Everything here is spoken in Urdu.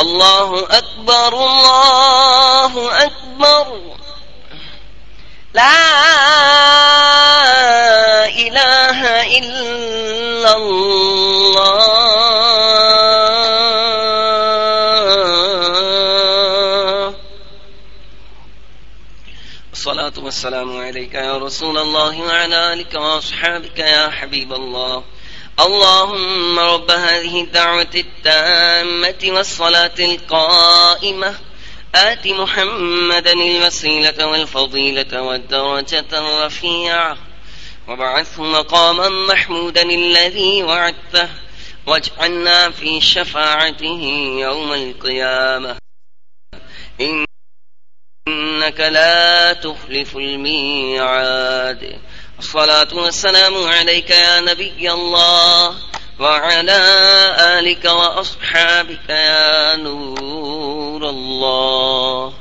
الله أكبر الله أكبر لا إله إلا الله الصلاة والسلام عليك يا رسول الله وعلى آلك وأصحابك يا حبيب الله اللهم رب هذه الدعوة التامة والصلاة القائمة. آت محمدا الوسيلة والفضيلة والدرجة الرفيعة. وبعثه مقاما محمودا الذي وعدته. واجعلنا في شفاعته يوم القيامة. إنك لا تخلف الميعاد. الصلاة والسلام عليك يا نبي الله وعلى آلك وأصحابك يا نور الله.